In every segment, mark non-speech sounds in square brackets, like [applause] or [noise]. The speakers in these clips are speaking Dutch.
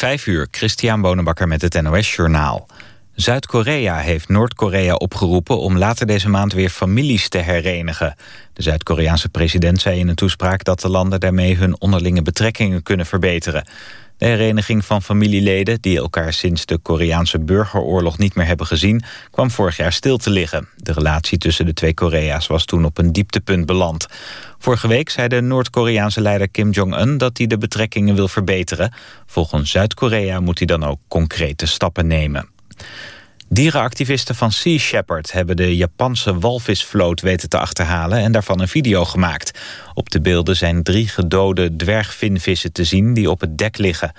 Vijf uur, Christian Bonenbakker met het NOS Journaal. Zuid-Korea heeft Noord-Korea opgeroepen om later deze maand weer families te herenigen. De Zuid-Koreaanse president zei in een toespraak dat de landen daarmee hun onderlinge betrekkingen kunnen verbeteren. De hereniging van familieleden die elkaar sinds de Koreaanse burgeroorlog niet meer hebben gezien, kwam vorig jaar stil te liggen. De relatie tussen de twee Korea's was toen op een dieptepunt beland. Vorige week zei de Noord-Koreaanse leider Kim Jong-un dat hij de betrekkingen wil verbeteren. Volgens Zuid-Korea moet hij dan ook concrete stappen nemen. Dierenactivisten van Sea Shepherd hebben de Japanse walvisvloot weten te achterhalen en daarvan een video gemaakt. Op de beelden zijn drie gedode dwergvinvissen te zien die op het dek liggen.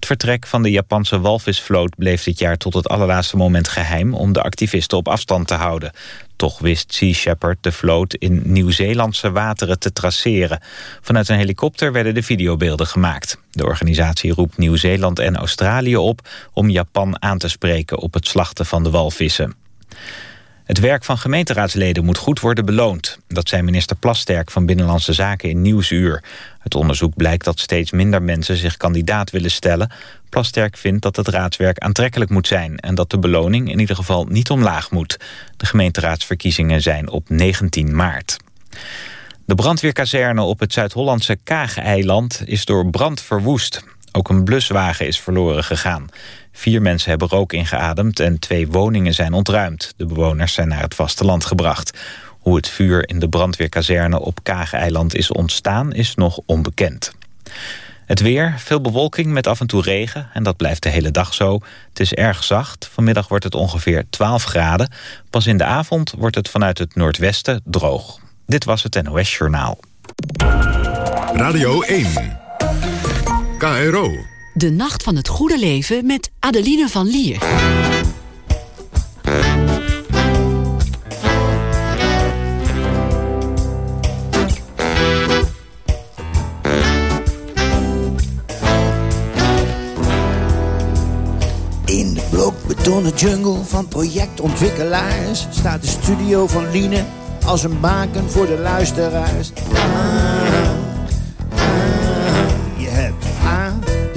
Het vertrek van de Japanse walvisvloot bleef dit jaar tot het allerlaatste moment geheim om de activisten op afstand te houden. Toch wist Sea Shepherd de vloot in Nieuw-Zeelandse wateren te traceren. Vanuit een helikopter werden de videobeelden gemaakt. De organisatie roept Nieuw-Zeeland en Australië op om Japan aan te spreken op het slachten van de walvissen. Het werk van gemeenteraadsleden moet goed worden beloond. Dat zei minister Plasterk van Binnenlandse Zaken in Nieuwsuur. Het onderzoek blijkt dat steeds minder mensen zich kandidaat willen stellen. Plasterk vindt dat het raadswerk aantrekkelijk moet zijn... en dat de beloning in ieder geval niet omlaag moet. De gemeenteraadsverkiezingen zijn op 19 maart. De brandweerkazerne op het Zuid-Hollandse Kaag-eiland is door brand verwoest. Ook een bluswagen is verloren gegaan. Vier mensen hebben rook ingeademd en twee woningen zijn ontruimd. De bewoners zijn naar het vasteland gebracht. Hoe het vuur in de brandweerkazerne op Kaag-eiland is ontstaan is nog onbekend. Het weer, veel bewolking met af en toe regen en dat blijft de hele dag zo. Het is erg zacht, vanmiddag wordt het ongeveer 12 graden. Pas in de avond wordt het vanuit het noordwesten droog. Dit was het NOS Journaal. Radio 1. KRO. De Nacht van het Goede Leven met Adeline van Lier. In de blokbetonnen jungle van projectontwikkelaars staat de studio van Liene als een baken voor de luisteraars. Ah,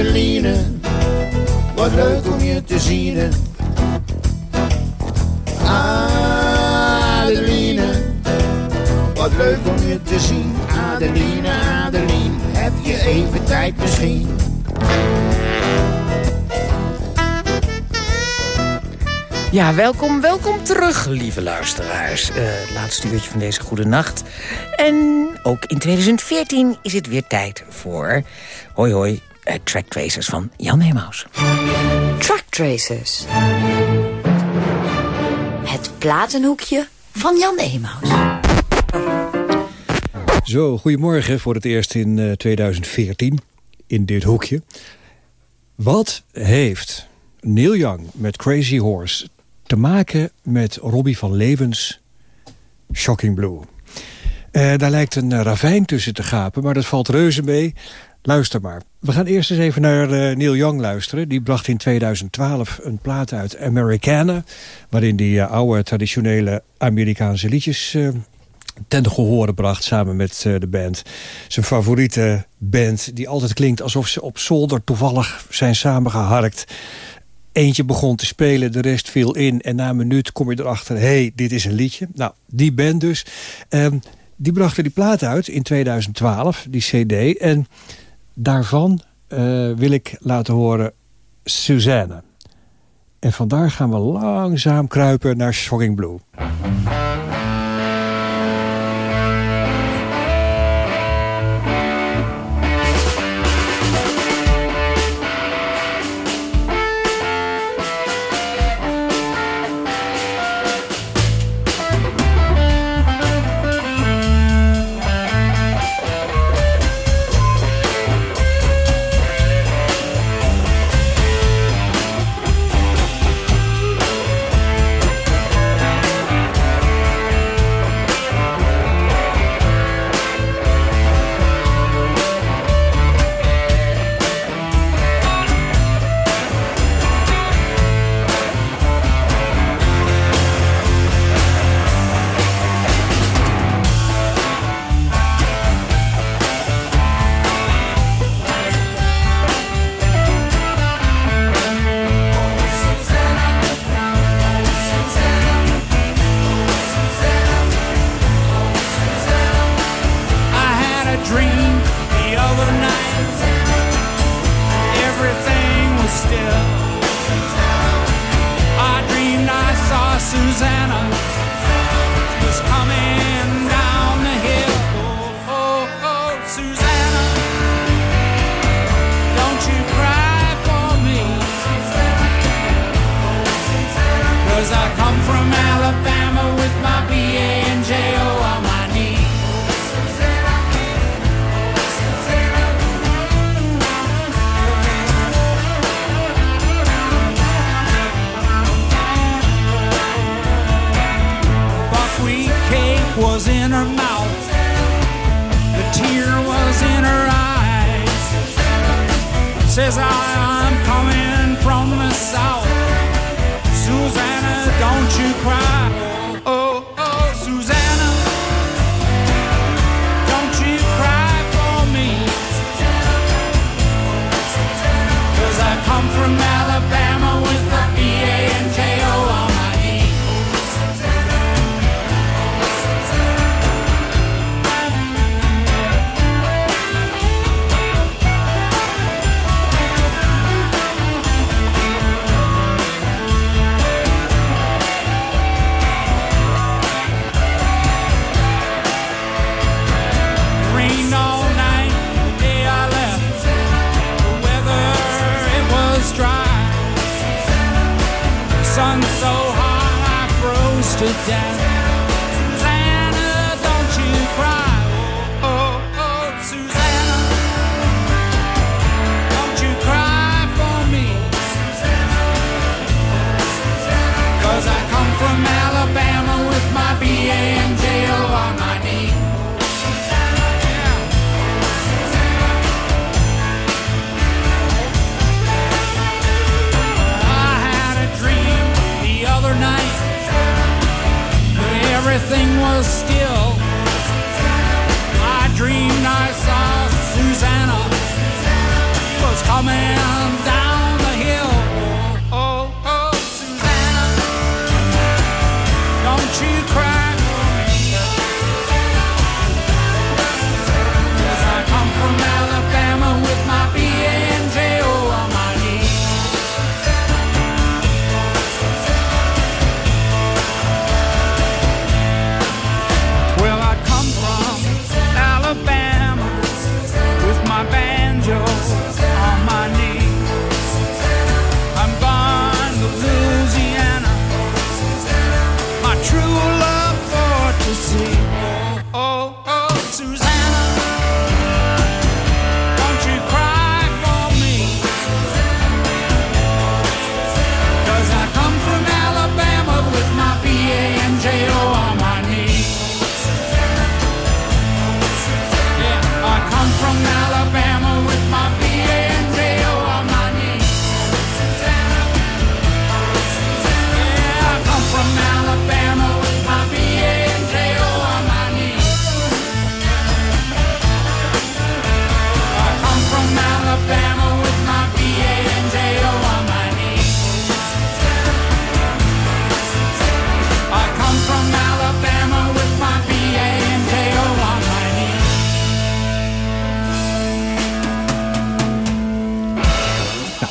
Adeline, wat leuk om je te zien. Adeline, wat leuk om je te zien. Adeline, Adeline, heb je even tijd misschien? Ja, welkom, welkom terug, lieve luisteraars. Eh, het laatste uurtje van deze goede nacht. En ook in 2014 is het weer tijd voor... Hoi hoi, uh, Track Tracers van Jan Heemaus. Track Tracers. Het platenhoekje van Jan Emaus. Zo, goedemorgen voor het eerst in uh, 2014 in dit hoekje. Wat heeft Neil Young met Crazy Horse te maken met Robbie van Levens Shocking Blue? Uh, daar lijkt een ravijn tussen te gapen, maar dat valt reuze mee. Luister maar. We gaan eerst eens even naar uh, Neil Young luisteren. Die bracht in 2012 een plaat uit Americana... waarin die uh, oude traditionele Amerikaanse liedjes uh, ten gehore bracht... samen met de band. Zijn favoriete band die altijd klinkt alsof ze op zolder toevallig zijn samengeharkt. Eentje begon te spelen, de rest viel in... en na een minuut kom je erachter, hé, hey, dit is een liedje. Nou, die band dus... Um, die brachten die plaat uit in 2012, die cd. En daarvan uh, wil ik laten horen Suzanne. En vandaar gaan we langzaam kruipen naar Shocking Blue.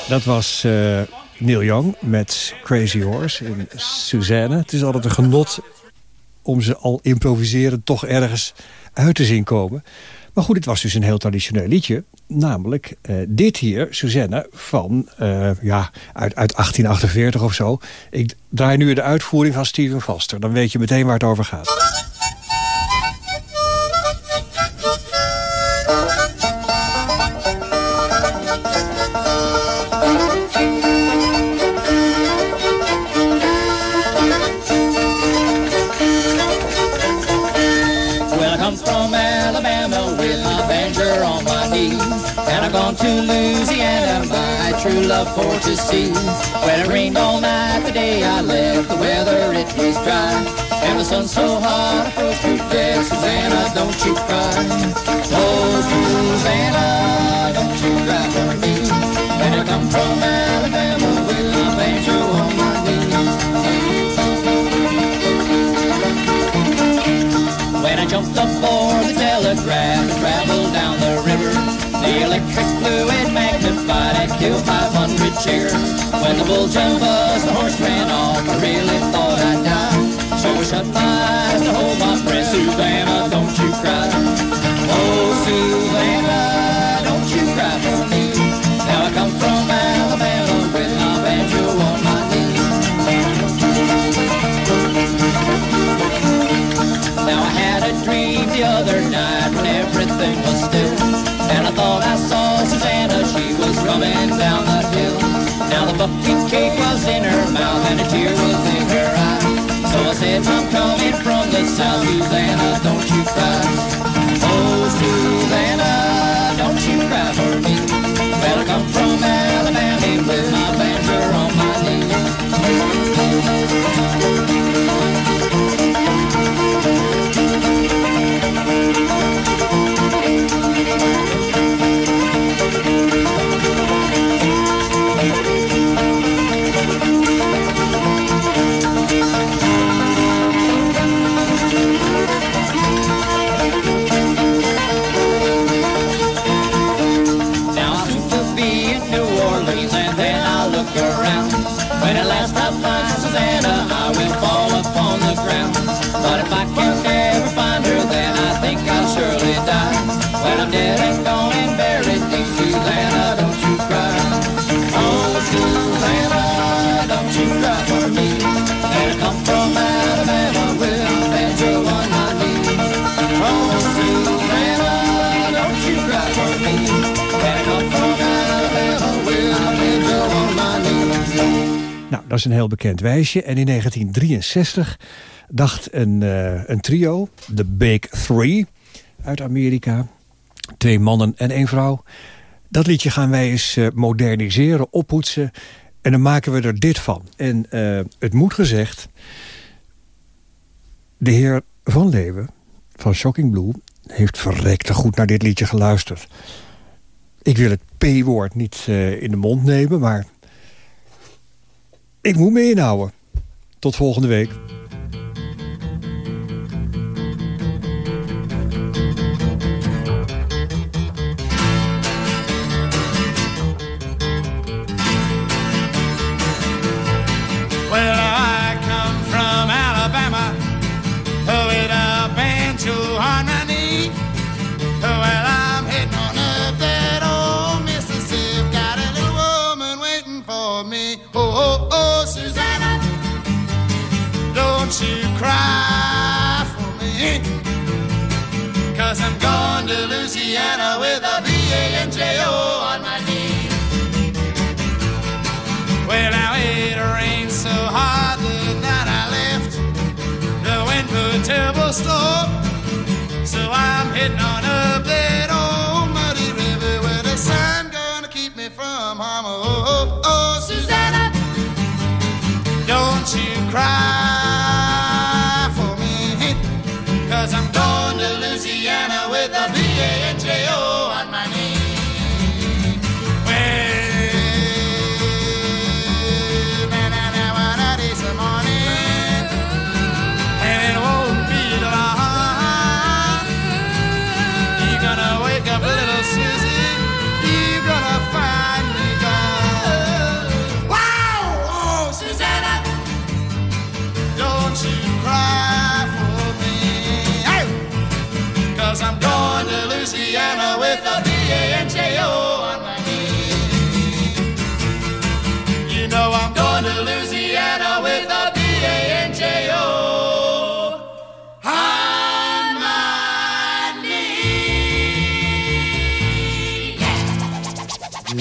Dat was eh, Neil Young met Crazy Horse en Suzanne. Het is altijd een genot om ze al improviseren toch ergens uit te zien komen. Maar goed, het was dus een heel traditioneel liedje. Namelijk eh, dit hier, Suzanne, van eh, ja, uit, uit 1848 of zo. Ik draai nu de uitvoering van Steven Foster. Dan weet je meteen waar het over gaat. True love for to see. When it rained all night the day I left, the weather it was dry. And the sun so hot, I froze to death. Susanna, don't you cry. Oh, Susanna, don't you cry for me. When I come from Alabama with my banjo on my knee. When I jumped aboard the telegraph and traveled down the river, the electric fluid killed 500 chairs. When the bull jumped us, the horse ran off, I really thought I'd die. So I shut my eyes to hold my breath. Susanna, don't you cry. Oh, Susanna, don't you cry for me. Now I come from Alabama with my banjo on my knee. Now I had a dream the other night when everything was still. And I thought I saw Susanna, down the hill. Now the buckwheat cake was in her mouth and a tear was in her eye. So I said, I'm coming from the south, Susanna, don't you cry. Oh, Susanna, dat is een heel bekend wijsje. En in 1963 dacht een, eh, een trio, de Big Three uit Amerika... twee mannen en één vrouw... dat liedje gaan wij eens eh, moderniseren, oppoetsen... en dan maken we er dit van. En eh, het moet gezegd... de heer Van Leeuwen van Shocking Blue... heeft verrekte goed naar dit liedje geluisterd. Ik wil het P-woord niet in de mond nemen, maar... ik moet me inhouden. Tot volgende week. A. So I'm heading on up that old muddy river where the sun gonna keep me from harm. Oh, oh, oh, oh, Susanna, don't you cry for me. Cause I'm going to Louisiana with a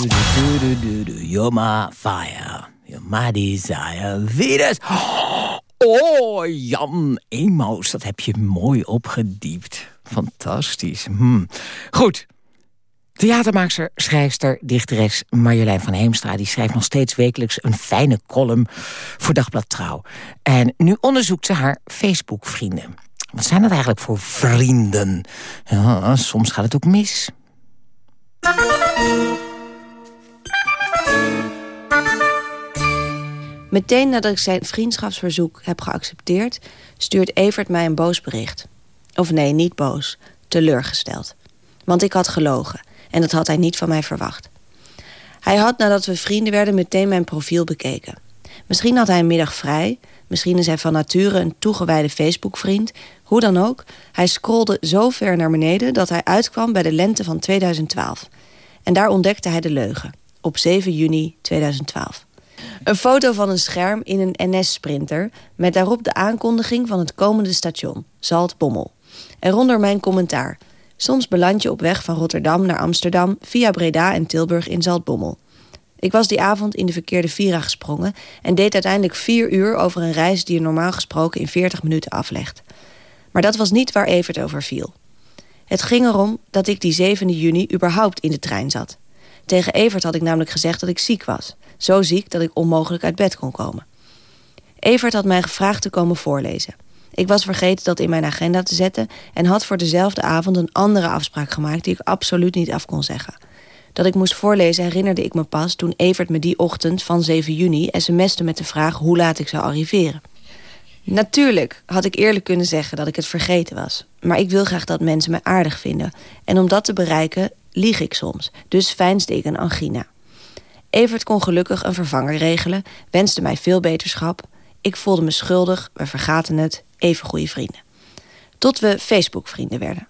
You're my fire, you're my desire, Venus. Oh, Jan Emaus, dat heb je mooi opgediept. Fantastisch. Hm. Goed. Theatermaakster, schrijfster, dichteres Marjolein van Heemstra... die schrijft nog steeds wekelijks een fijne column voor Dagblad Trouw. En nu onderzoekt ze haar Facebook-vrienden. Wat zijn dat eigenlijk voor vrienden? Ja, soms gaat het ook mis. Meteen nadat ik zijn vriendschapsverzoek heb geaccepteerd... stuurt Evert mij een boos bericht. Of nee, niet boos. Teleurgesteld. Want ik had gelogen. En dat had hij niet van mij verwacht. Hij had nadat we vrienden werden meteen mijn profiel bekeken. Misschien had hij een middag vrij. Misschien is hij van nature een toegewijde Facebook-vriend. Hoe dan ook, hij scrolde zo ver naar beneden... dat hij uitkwam bij de lente van 2012. En daar ontdekte hij de leugen. Op 7 juni 2012. Een foto van een scherm in een NS-sprinter... met daarop de aankondiging van het komende station, Zaltbommel. Eronder mijn commentaar. Soms beland je op weg van Rotterdam naar Amsterdam... via Breda en Tilburg in Zaltbommel. Ik was die avond in de verkeerde Vira gesprongen... en deed uiteindelijk vier uur over een reis die je normaal gesproken in 40 minuten aflegt. Maar dat was niet waar Evert over viel. Het ging erom dat ik die 7e juni überhaupt in de trein zat. Tegen Evert had ik namelijk gezegd dat ik ziek was. Zo ziek dat ik onmogelijk uit bed kon komen. Evert had mij gevraagd te komen voorlezen. Ik was vergeten dat in mijn agenda te zetten... en had voor dezelfde avond een andere afspraak gemaakt... die ik absoluut niet af kon zeggen. Dat ik moest voorlezen herinnerde ik me pas... toen Evert me die ochtend van 7 juni sms'te met de vraag... hoe laat ik zou arriveren. Natuurlijk had ik eerlijk kunnen zeggen dat ik het vergeten was. Maar ik wil graag dat mensen me aardig vinden. En om dat te bereiken lieg ik soms. Dus fijnsde ik een angina. Evert kon gelukkig een vervanger regelen, wenste mij veel beterschap. Ik voelde me schuldig, we vergaten het, even goede vrienden. Tot we Facebook-vrienden werden.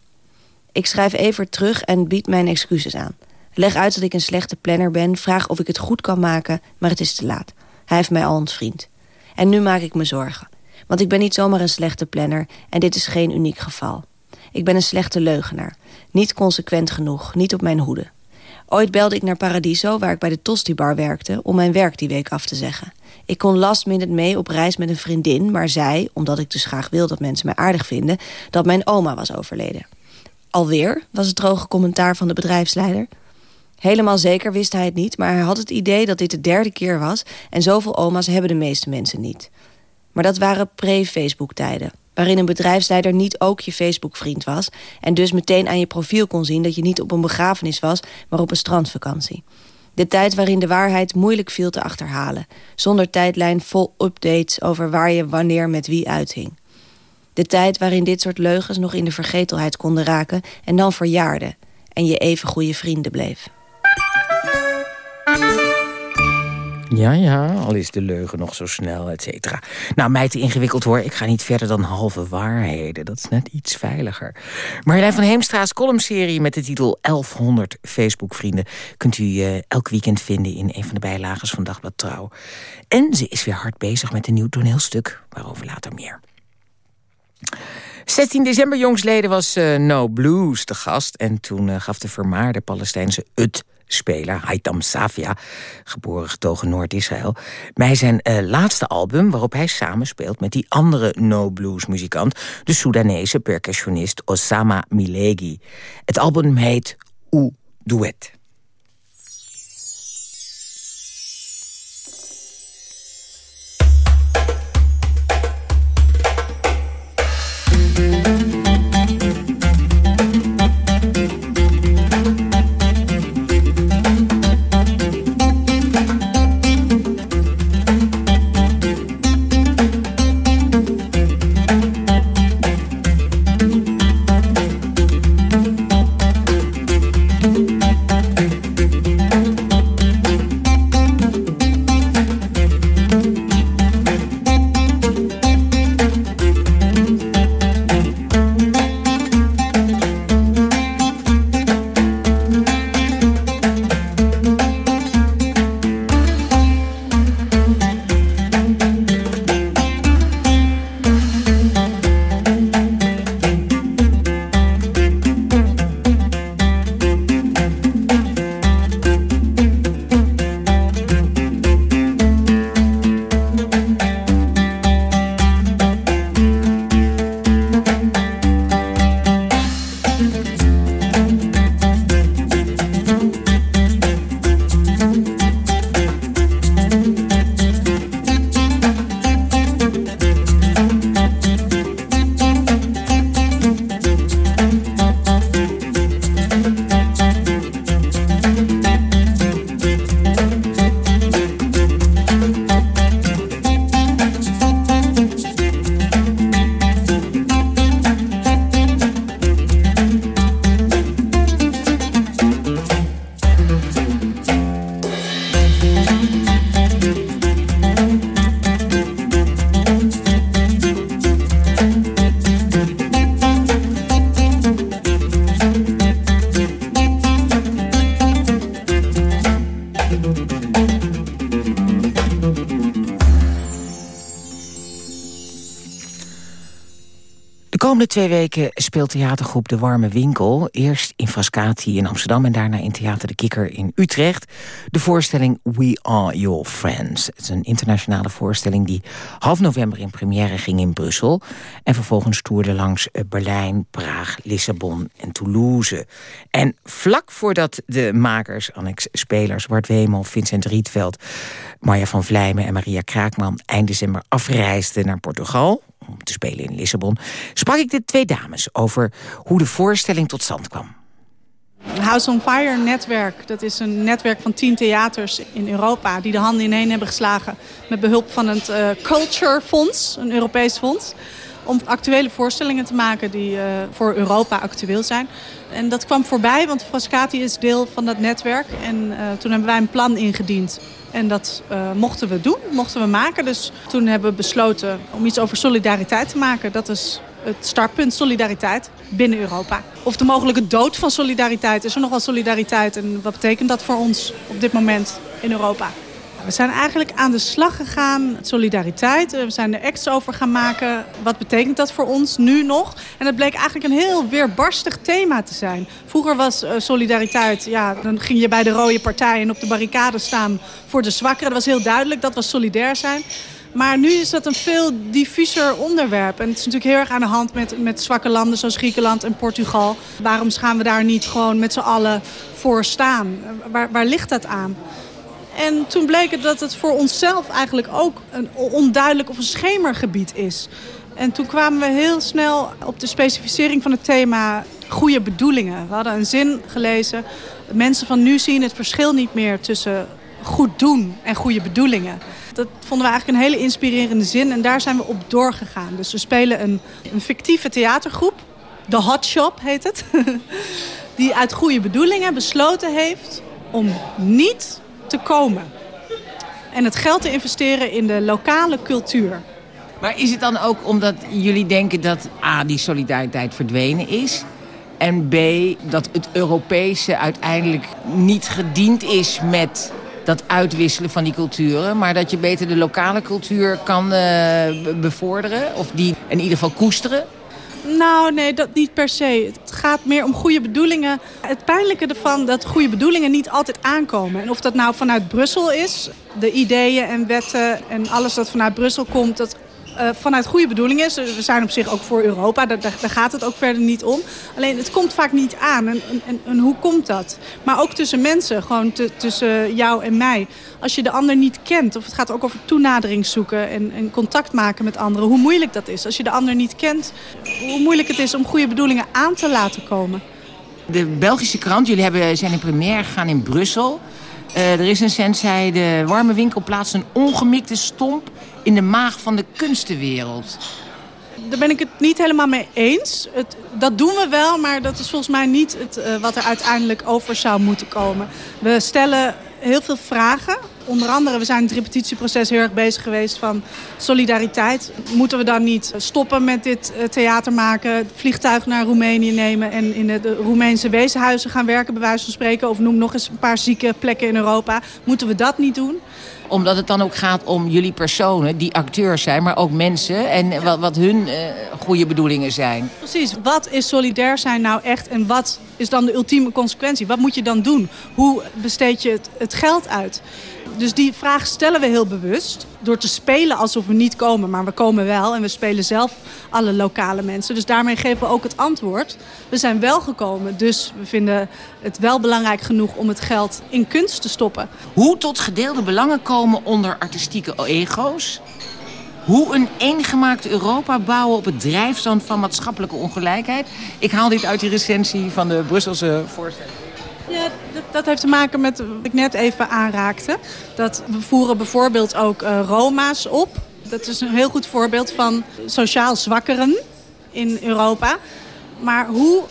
Ik schrijf Evert terug en bied mijn excuses aan. Leg uit dat ik een slechte planner ben, vraag of ik het goed kan maken, maar het is te laat. Hij heeft mij al ontvriend. En nu maak ik me zorgen. Want ik ben niet zomaar een slechte planner en dit is geen uniek geval. Ik ben een slechte leugenaar. Niet consequent genoeg, niet op mijn hoede. Ooit belde ik naar Paradiso, waar ik bij de Tosti Bar werkte... om mijn werk die week af te zeggen. Ik kon last minute mee op reis met een vriendin... maar zei, omdat ik dus graag wil dat mensen mij aardig vinden... dat mijn oma was overleden. Alweer, was het droge commentaar van de bedrijfsleider. Helemaal zeker wist hij het niet, maar hij had het idee dat dit de derde keer was... en zoveel oma's hebben de meeste mensen niet. Maar dat waren pre-Facebook-tijden waarin een bedrijfsleider niet ook je Facebook-vriend was... en dus meteen aan je profiel kon zien dat je niet op een begrafenis was... maar op een strandvakantie. De tijd waarin de waarheid moeilijk viel te achterhalen... zonder tijdlijn vol updates over waar je wanneer met wie uithing. De tijd waarin dit soort leugens nog in de vergetelheid konden raken... en dan verjaarden en je even goede vrienden bleef. Ja, ja, al is de leugen nog zo snel, et cetera. Nou, mij te ingewikkeld hoor. Ik ga niet verder dan halve waarheden. Dat is net iets veiliger. Marjolein van Heemstra's columnserie met de titel 1100 Facebook-vrienden... kunt u uh, elk weekend vinden in een van de bijlagers van Dagblad Trouw. En ze is weer hard bezig met een nieuw toneelstuk. Waarover later meer. 16 december jongsleden was uh, No Blues de gast. En toen uh, gaf de vermaarde Palestijnse Ut speler Haitam Safia, geboren getogen Noord-Israël, bij zijn uh, laatste album waarop hij samenspeelt met die andere no-blues muzikant, de Soedanese percussionist Osama Milegi. Het album heet O Duet. Twee weken speelt theatergroep De Warme Winkel... eerst in Frascati in Amsterdam en daarna in Theater de Kikker in Utrecht... de voorstelling We Are Your Friends. Het is een internationale voorstelling die half november in première ging in Brussel... en vervolgens toerde langs eh, Berlijn, Praag, Lissabon en Toulouse. En vlak voordat de makers, annex spelers... Bart Wemel, Vincent Rietveld, Marja van Vlijmen en Maria Kraakman... eind december afreisden naar Portugal om te spelen in Lissabon... sprak ik de twee dames over hoe de voorstelling tot stand kwam. House on Fire netwerk, dat is een netwerk van tien theaters in Europa... die de handen ineen hebben geslagen met behulp van het uh, Culture Fonds, een Europees fonds... om actuele voorstellingen te maken die uh, voor Europa actueel zijn. En dat kwam voorbij, want Frascati is deel van dat netwerk. En uh, toen hebben wij een plan ingediend en dat uh, mochten we doen, mochten we maken. Dus toen hebben we besloten om iets over solidariteit te maken. Dat is het startpunt solidariteit binnen Europa. Of de mogelijke dood van solidariteit. Is er nog wel solidariteit en wat betekent dat voor ons op dit moment in Europa? We zijn eigenlijk aan de slag gegaan met solidariteit. We zijn er acts over gaan maken. Wat betekent dat voor ons nu nog? En het bleek eigenlijk een heel weerbarstig thema te zijn. Vroeger was uh, solidariteit, ja, dan ging je bij de rode partij en op de barricade staan voor de zwakkeren. Dat was heel duidelijk, dat was solidair zijn. Maar nu is dat een veel diffuser onderwerp. En het is natuurlijk heel erg aan de hand met, met zwakke landen zoals Griekenland en Portugal. Waarom gaan we daar niet gewoon met z'n allen voor staan? Waar ligt dat aan? En toen bleek het dat het voor onszelf eigenlijk ook een onduidelijk of een schemergebied is. En toen kwamen we heel snel op de specificering van het thema goede bedoelingen. We hadden een zin gelezen. Mensen van nu zien het verschil niet meer tussen goed doen en goede bedoelingen. Dat vonden we eigenlijk een hele inspirerende zin en daar zijn we op doorgegaan. Dus we spelen een, een fictieve theatergroep. De Hot Shop heet het. [laughs] Die uit goede bedoelingen besloten heeft om niet te komen. En het geld te investeren in de lokale cultuur. Maar is het dan ook omdat jullie denken dat A, die solidariteit verdwenen is... en B, dat het Europese uiteindelijk niet gediend is met dat uitwisselen van die culturen... maar dat je beter de lokale cultuur kan uh, bevorderen of die in ieder geval koesteren? Nou, nee, dat niet per se. Het gaat meer om goede bedoelingen. Het pijnlijke ervan dat goede bedoelingen niet altijd aankomen. En of dat nou vanuit Brussel is, de ideeën en wetten en alles dat vanuit Brussel komt... dat uh, vanuit goede bedoelingen is. We zijn op zich ook voor Europa, daar, gaat het ook verder niet om. Alleen het komt vaak niet aan. En, en, en hoe komt dat? Maar ook tussen mensen, gewoon tussen jou en mij. Als je de ander niet kent, of het gaat ook over toenadering zoeken en, en contact maken met anderen. Hoe moeilijk dat is. Als je de ander niet kent, hoe moeilijk het is om goede bedoelingen aan te laten komen. De Belgische krant, jullie hebben, zijn in première gegaan in Brussel. Uh, er is een cent, zei de warme winkel plaatst een ongemikte stomp in de maag van de kunstenwereld. Daar ben ik het niet helemaal mee eens. Het, dat doen we wel, maar dat is volgens mij niet het, uh, wat er uiteindelijk over zou moeten komen. We stellen heel veel vragen. Onder andere, we zijn het repetitieproces heel erg bezig geweest van solidariteit. Moeten we dan niet stoppen met dit uh, theater maken, het vliegtuig naar Roemenië nemen en in de, de Roemeense wezenhuizen gaan werken, bij wijze van spreken. Of noem nog eens een paar zieke plekken in Europa. Moeten we dat niet doen? Omdat het dan ook gaat om jullie personen, die acteurs zijn, maar ook mensen. En wat, wat hun uh, goede bedoelingen zijn. Precies, wat is solidair zijn nou echt en wat is dan de ultieme consequentie? Wat moet je dan doen? Hoe besteed je het, het geld uit? Dus die vraag stellen we heel bewust. Door te spelen alsof we niet komen, maar we komen wel. En we spelen zelf alle lokale mensen. Dus daarmee geven we ook het antwoord. We zijn wel gekomen, dus we vinden het wel belangrijk genoeg om het geld in kunst te stoppen. Hoe tot gedeelde belangen komen onder artistieke ego's? Hoe een eengemaakt Europa bouwen op het drijfzand van maatschappelijke ongelijkheid? Ik haal dit uit die recensie van de Brusselse voorstelling. Ja, dat, heeft te maken met wat ik net even aanraakte. Dat we voeren bijvoorbeeld ook uh, Roma's op. Dat is een heel goed voorbeeld van sociaal zwakkeren in Europa. Maar hoe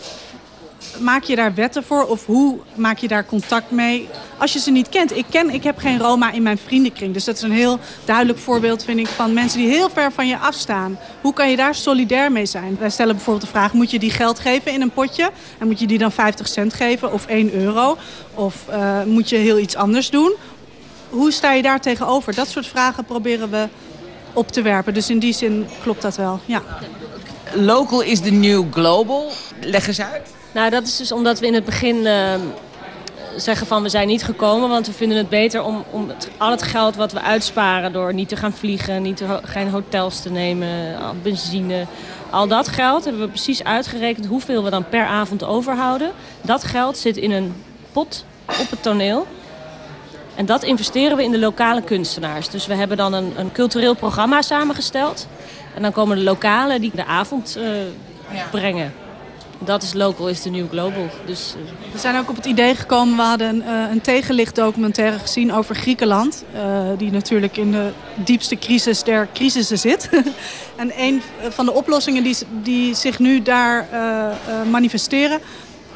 maak je daar wetten voor of hoe maak je daar contact mee als je ze niet kent? Ik, ken, ik heb geen Roma in mijn vriendenkring. Dus dat is een heel duidelijk voorbeeld, vind ik, van mensen die heel ver van je afstaan. Hoe kan je daar solidair mee zijn? Wij stellen bijvoorbeeld de vraag, moet je die geld geven in een potje? En moet je die dan 50 cent geven of 1 euro? Of uh, moet je heel iets anders doen? Hoe sta je daar tegenover? Dat soort vragen proberen we op te werpen. Dus in die zin klopt dat wel, ja. Local is the new global. Leg eens uit. Nou, dat is dus omdat we in het begin uh, zeggen van we zijn niet gekomen. Want we vinden het beter om, om het, al het geld wat we uitsparen door niet te gaan vliegen, niet te, geen hotels te nemen, benzine. Al dat geld hebben we precies uitgerekend hoeveel we dan per avond overhouden. Dat geld zit in een pot op het toneel. En dat investeren we in de lokale kunstenaars. Dus we hebben dan een, een cultureel programma samengesteld. En dan komen de lokalen die de avond uh, ja. brengen dat is local is the new global. Dus, uh... We zijn ook op het idee gekomen, we hadden een, een tegenlichtdocumentaire gezien over Griekenland. Uh, die natuurlijk in de diepste crisis der crisissen zit. [laughs] en een van de oplossingen die, die zich nu daar manifesteren...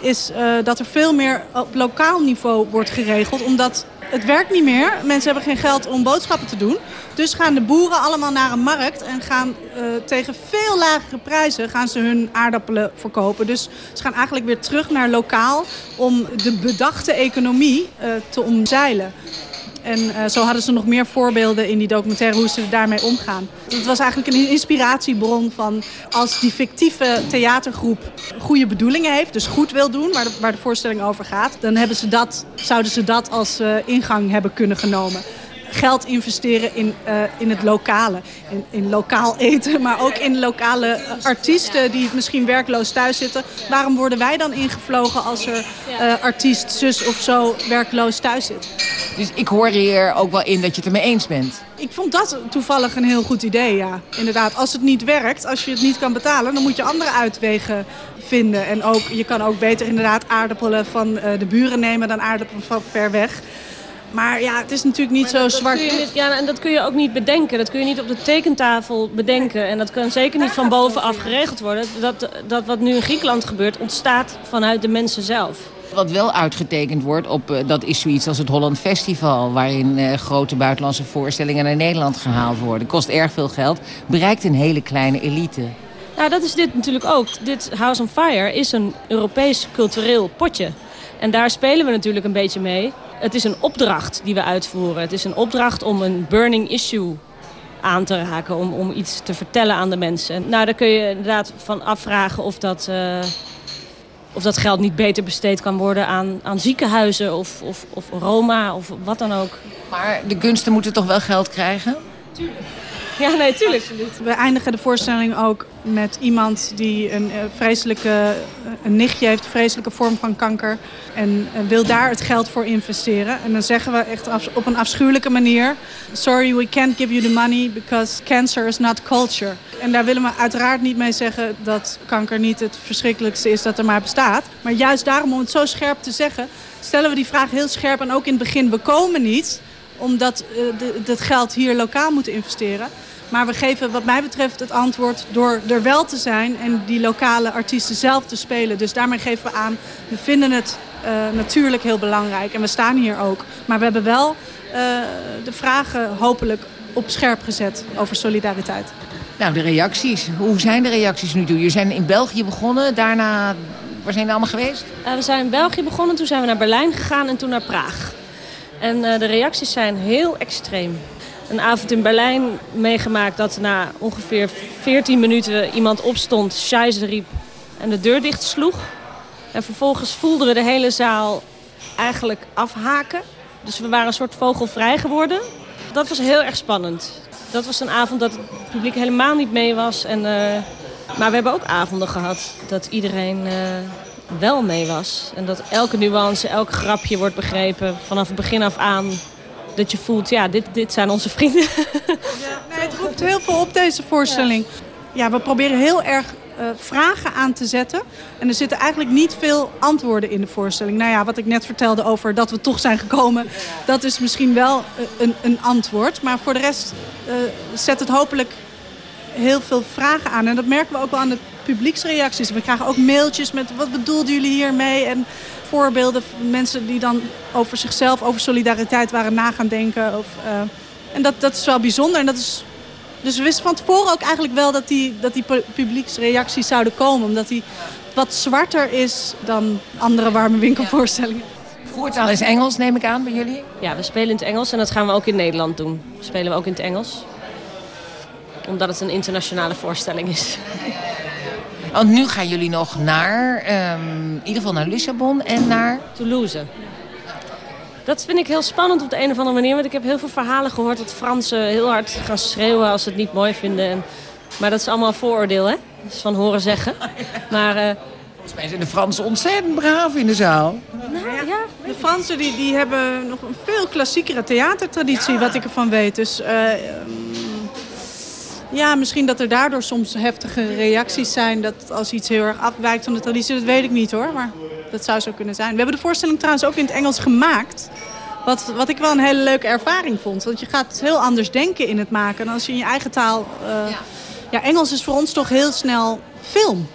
is dat er veel meer op lokaal niveau wordt geregeld. Omdat het werkt niet meer. Mensen hebben geen geld om boodschappen te doen. Dus gaan de boeren allemaal naar een markt en gaan uh, tegen veel lagere prijzen gaan ze hun aardappelen verkopen. Dus ze gaan eigenlijk weer terug naar lokaal om de bedachte economie uh, te omzeilen. En eh, zo hadden ze nog meer voorbeelden in die documentaire hoe ze daarmee omgaan. Het was eigenlijk een inspiratiebron van als die fictieve theatergroep goede bedoelingen heeft, dus goed wil doen, waar de, waar de voorstelling over gaat, dan hebben ze dat, zouden ze dat als eh, ingang hebben kunnen genomen geld investeren in, eh, in het lokale. In, in lokaal eten, maar ook in lokale eh, artiesten die misschien werkloos thuis zitten. Waarom worden wij dan ingevlogen als er eh, artiest, zus of zo werkloos thuis zit? Dus ik hoor hier ook wel in dat je het ermee eens bent. Ik vond dat toevallig een heel goed idee, ja. Inderdaad, als het niet werkt, als je het niet kan betalen... dan moet je andere uitwegen vinden. En ook, je kan ook beter inderdaad aardappelen van de buren nemen... dan aardappelen van ver weg. Maar ja, het is natuurlijk niet zo zwart. Ja, en dat kun je ook niet bedenken. Dat kun je niet op de tekentafel bedenken. En dat kan zeker niet van bovenaf geregeld worden. Dat, dat wat nu in Griekenland gebeurt, ontstaat vanuit de mensen zelf. Wat wel uitgetekend wordt, op, uh, dat is zoiets als het Holland Festival... waarin uh, grote buitenlandse voorstellingen naar Nederland gehaald worden. Kost erg veel geld, bereikt een hele kleine elite. Nou, dat is dit natuurlijk ook. Dit House on Fire is een Europees cultureel potje. En daar spelen we natuurlijk een beetje mee. Het is een opdracht die we uitvoeren. Het is een opdracht om een burning issue aan te raken. Om, om iets te vertellen aan de mensen. Nou, daar kun je inderdaad van afvragen of dat, uh, of dat geld niet beter besteed kan worden aan, aan ziekenhuizen of, of, of Roma of wat dan ook. Maar de kunsten moeten toch wel geld krijgen? Tuurlijk. Ja, nee, tuurlijk. We eindigen de voorstelling ook met iemand die een vreselijke een nichtje heeft, een vreselijke vorm van kanker. En wil daar het geld voor investeren. En dan zeggen we echt op een afschuwelijke manier... Sorry, we can't give you the money because cancer is not culture. En daar willen we uiteraard niet mee zeggen dat kanker niet het verschrikkelijkste is dat er maar bestaat. Maar juist daarom om het zo scherp te zeggen... stellen we die vraag heel scherp en ook in het begin... we komen niet omdat uh, dat geld hier lokaal moeten investeren. Maar we geven wat mij betreft het antwoord door er wel te zijn... en die lokale artiesten zelf te spelen. Dus daarmee geven we aan, we vinden het uh, natuurlijk heel belangrijk. En we staan hier ook. Maar we hebben wel uh, de vragen hopelijk op scherp gezet over solidariteit. Nou, de reacties. Hoe zijn de reacties nu toe? Jullie zijn in België begonnen, daarna... Waar zijn jullie allemaal geweest? Uh, we zijn in België begonnen, toen zijn we naar Berlijn gegaan en toen naar Praag. En uh, de reacties zijn heel extreem. Een avond in Berlijn meegemaakt dat na ongeveer 14 minuten iemand opstond, scheisse riep en de deur dicht sloeg. En vervolgens voelden we de hele zaal eigenlijk afhaken. Dus we waren een soort vogelvrij geworden. Dat was heel erg spannend. Dat was een avond dat het publiek helemaal niet mee was. En, uh, maar we hebben ook avonden gehad dat iedereen uh, wel mee was. En dat elke nuance, elk grapje wordt begrepen vanaf het begin af aan. Dat je voelt, ja, dit, dit zijn onze vrienden. Ja, nee, het roept heel veel op deze voorstelling. Ja, we proberen heel erg uh, vragen aan te zetten. En er zitten eigenlijk niet veel antwoorden in de voorstelling. Nou ja, wat ik net vertelde over dat we toch zijn gekomen... dat is misschien wel een, een antwoord. Maar voor de rest uh, zet het hopelijk heel veel vragen aan. En dat merken we ook wel aan de publieksreacties. We krijgen ook mailtjes met wat bedoelden jullie hiermee? En voorbeelden van mensen die dan over zichzelf, over solidariteit waren na gaan denken. Of, uh, en dat, dat is wel bijzonder. En dat is, dus we wisten van tevoren ook eigenlijk wel dat die, dat die publieksreacties zouden komen. Omdat die wat zwarter is dan andere warme winkelvoorstellingen. Voertaal is Engels, neem ik aan, bij jullie? Ja, we spelen in het Engels en dat gaan we ook in Nederland doen. Spelen we ook in het Engels. Omdat het een internationale voorstelling is. Want nu gaan jullie nog naar, um, in ieder geval naar Lissabon en naar... Toulouse. Dat vind ik heel spannend op de een of andere manier. Want ik heb heel veel verhalen gehoord dat Fransen heel hard gaan schreeuwen als ze het niet mooi vinden. En, maar dat is allemaal vooroordeel, hè? Dat is van horen zeggen. Maar... Uh, Volgens mij zijn de Fransen ontzettend braaf in de zaal. Nou, ja. De Fransen die, die hebben nog een veel klassiekere theatertraditie, ja. wat ik ervan weet. Dus... Uh, ja, misschien dat er daardoor soms heftige reacties zijn. Dat als iets heel erg afwijkt van de traditie, dat weet ik niet hoor. Maar dat zou zo kunnen zijn. We hebben de voorstelling trouwens ook in het Engels gemaakt. Wat, wat ik wel een hele leuke ervaring vond. Want je gaat heel anders denken in het maken dan als je in je eigen taal... Uh, ja. ja, Engels is voor ons toch heel snel film.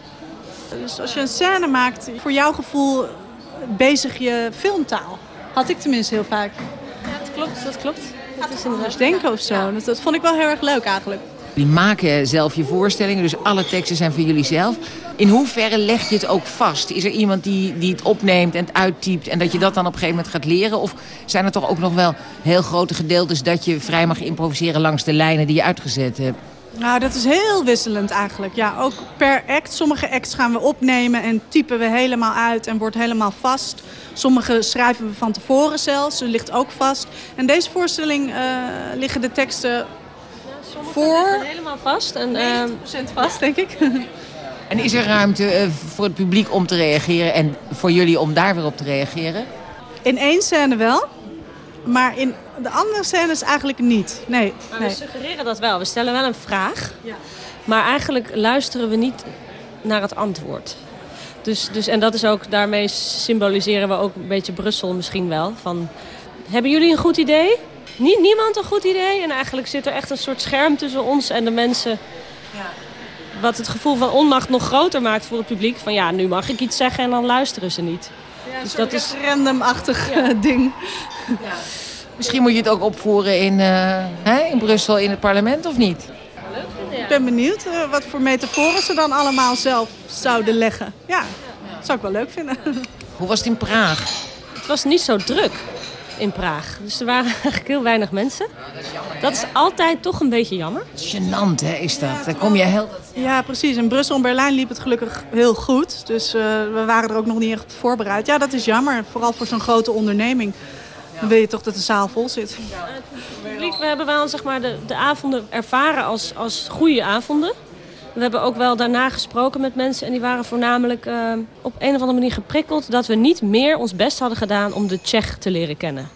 Dus als je een scène maakt, voor jouw gevoel bezig je filmtaal. Had ik tenminste heel vaak. Ja, dat klopt, dat klopt. Dat is anders denken of zo. Dat, dat vond ik wel heel erg leuk eigenlijk. Jullie maken zelf je voorstellingen, dus alle teksten zijn voor jullie zelf. In hoeverre leg je het ook vast? Is er iemand die, die het opneemt en het uittypt... en dat je dat dan op een gegeven moment gaat leren? Of zijn er toch ook nog wel heel grote gedeeltes... dat je vrij mag improviseren langs de lijnen die je uitgezet hebt? Nou, dat is heel wisselend eigenlijk. Ja, ook per act. Sommige acts gaan we opnemen en typen we helemaal uit en wordt helemaal vast. Sommige schrijven we van tevoren zelfs, er ligt ook vast. En deze voorstelling eh, liggen de teksten voor... helemaal vast. En, uh, 90% vast, denk ik. [laughs] En is er ruimte eh, voor het publiek om te reageren en voor jullie om daar weer op te reageren? In één scène wel, maar in de andere scènes eigenlijk niet. Nee, Maar nee. we suggereren dat wel. We stellen wel een vraag. Maar eigenlijk luisteren we niet naar het antwoord. Dus, dus, en dat is ook, daarmee symboliseren we ook een beetje Brussel misschien wel. Van, hebben jullie een goed idee? Nie, niemand een goed idee? En eigenlijk zit er echt een soort scherm tussen ons en de mensen. Wat het gevoel van onmacht nog groter maakt voor het publiek. Van ja, nu mag ik iets zeggen en dan luisteren ze niet. dus dat is een randomachtig eh, ding. Misschien moet je het ook opvoeren in, eh, hè, in Brussel in het parlement of niet? Ik ben benieuwd eh, wat voor metaforen ze dan allemaal zelf zouden leggen. Ja, zou ik wel leuk vinden. Hoe was het in Praag? Het was niet zo druk in Praag. Dus er waren [laughs] eigenlijk heel weinig mensen. Dat is altijd toch een beetje jammer. Gênant, hè, is dat? Dan kom je heel... Ja, precies. In Brussel en Berlijn liep het gelukkig heel goed. Dus eh, we waren er ook nog niet echt voorbereid. Ja, dat is jammer. Vooral voor zo'n grote onderneming. Dan wil je toch dat de zaal vol zit. publiek, we hebben wel zeg maar, de, de avonden ervaren als, als goede avonden. We hebben ook wel daarna gesproken met mensen en die waren voornamelijk eh, op een of andere manier geprikkeld dat we niet meer ons best hadden gedaan om de Tsjech te leren kennen.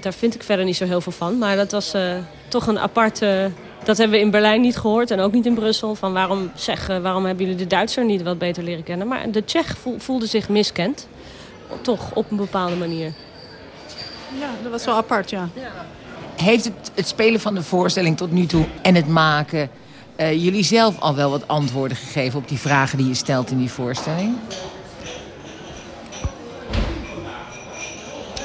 Daar vind ik verder niet zo heel veel van, maar dat was eh, toch een aparte. Dat hebben we in Berlijn niet gehoord en ook niet in Brussel. Van waarom, zeggen, waarom hebben jullie de Duitser niet wat beter leren kennen? Maar de Tsjech voel- voelde zich miskend. Toch op een bepaalde manier. Ja, dat was wel apart, ja. Heeft het, het spelen van de voorstelling tot nu toe en het maken... eh, jullie zelf al wel wat antwoorden gegeven op die vragen die je stelt in die voorstelling?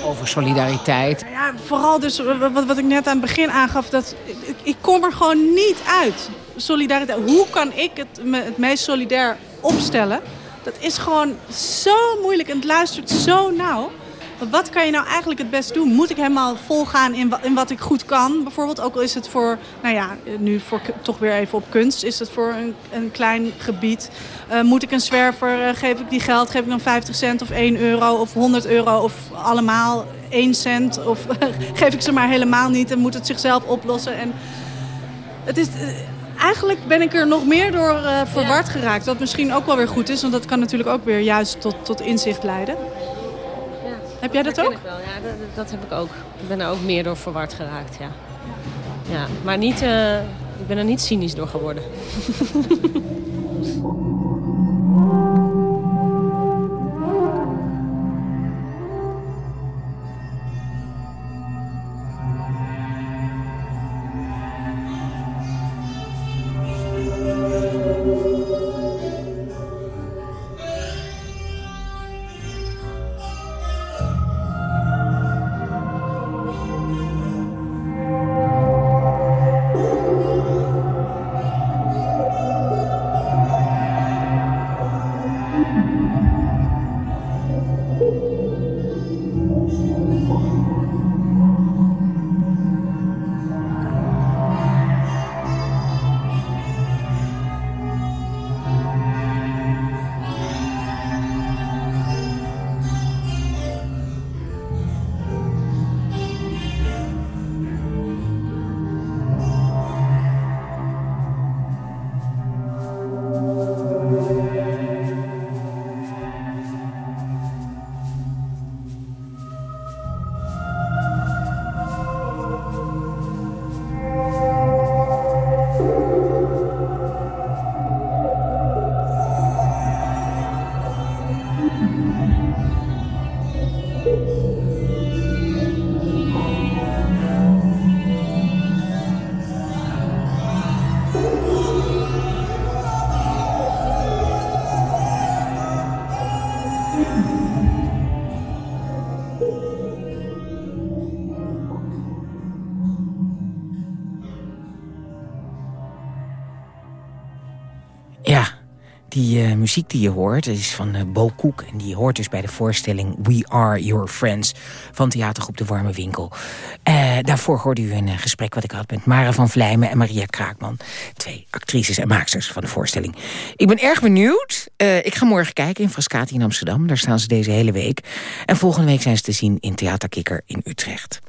Over solidariteit. Ja, vooral dus wat, wat ik net aan het begin aangaf. Dat, ik, ik kom er gewoon niet uit. Solidariteit. Hoe kan ik het, me het meest solidair opstellen? Dat is gewoon zo moeilijk en het luistert zo nauw. Wat kan je nou eigenlijk het best doen? Moet ik helemaal volgaan in, in wat ik goed kan? Bijvoorbeeld, ook al is het voor, nou ja, nu voor, toch weer even op kunst, is het voor een, een klein gebied. Eh, moet ik een zwerver, eh, geef ik die geld, geef ik dan 50 cent of 1 euro of 100 euro of allemaal 1 cent? Of [laughs] geef ik ze maar helemaal niet en moet het zichzelf oplossen? En het is, eh, eigenlijk ben ik er nog meer door eh, verward geraakt. Wat misschien ook wel weer goed is, want dat kan natuurlijk ook weer juist tot, tot inzicht leiden. Heb jij dat ken ook? ik wel, ja, dat, dat heb ik ook. Ik ben er ook meer door verward geraakt, ja. ja maar niet, eh, ik ben er niet cynisch door geworden. [laughs] Die eh, muziek die je hoort is van uh, Bo Koek. En die hoort dus bij de voorstelling We Are Your Friends van theatergroep De Warme Winkel. Uh, daarvoor hoorde u een gesprek wat ik had met Mara van Vlijmen en Maria Kraakman. Twee actrices en maaksters van de voorstelling. Ik ben erg benieuwd. ik ga morgen kijken in Frascati in Amsterdam. Daar staan ze deze hele week. En volgende week zijn ze te zien in Theaterkikker in Utrecht.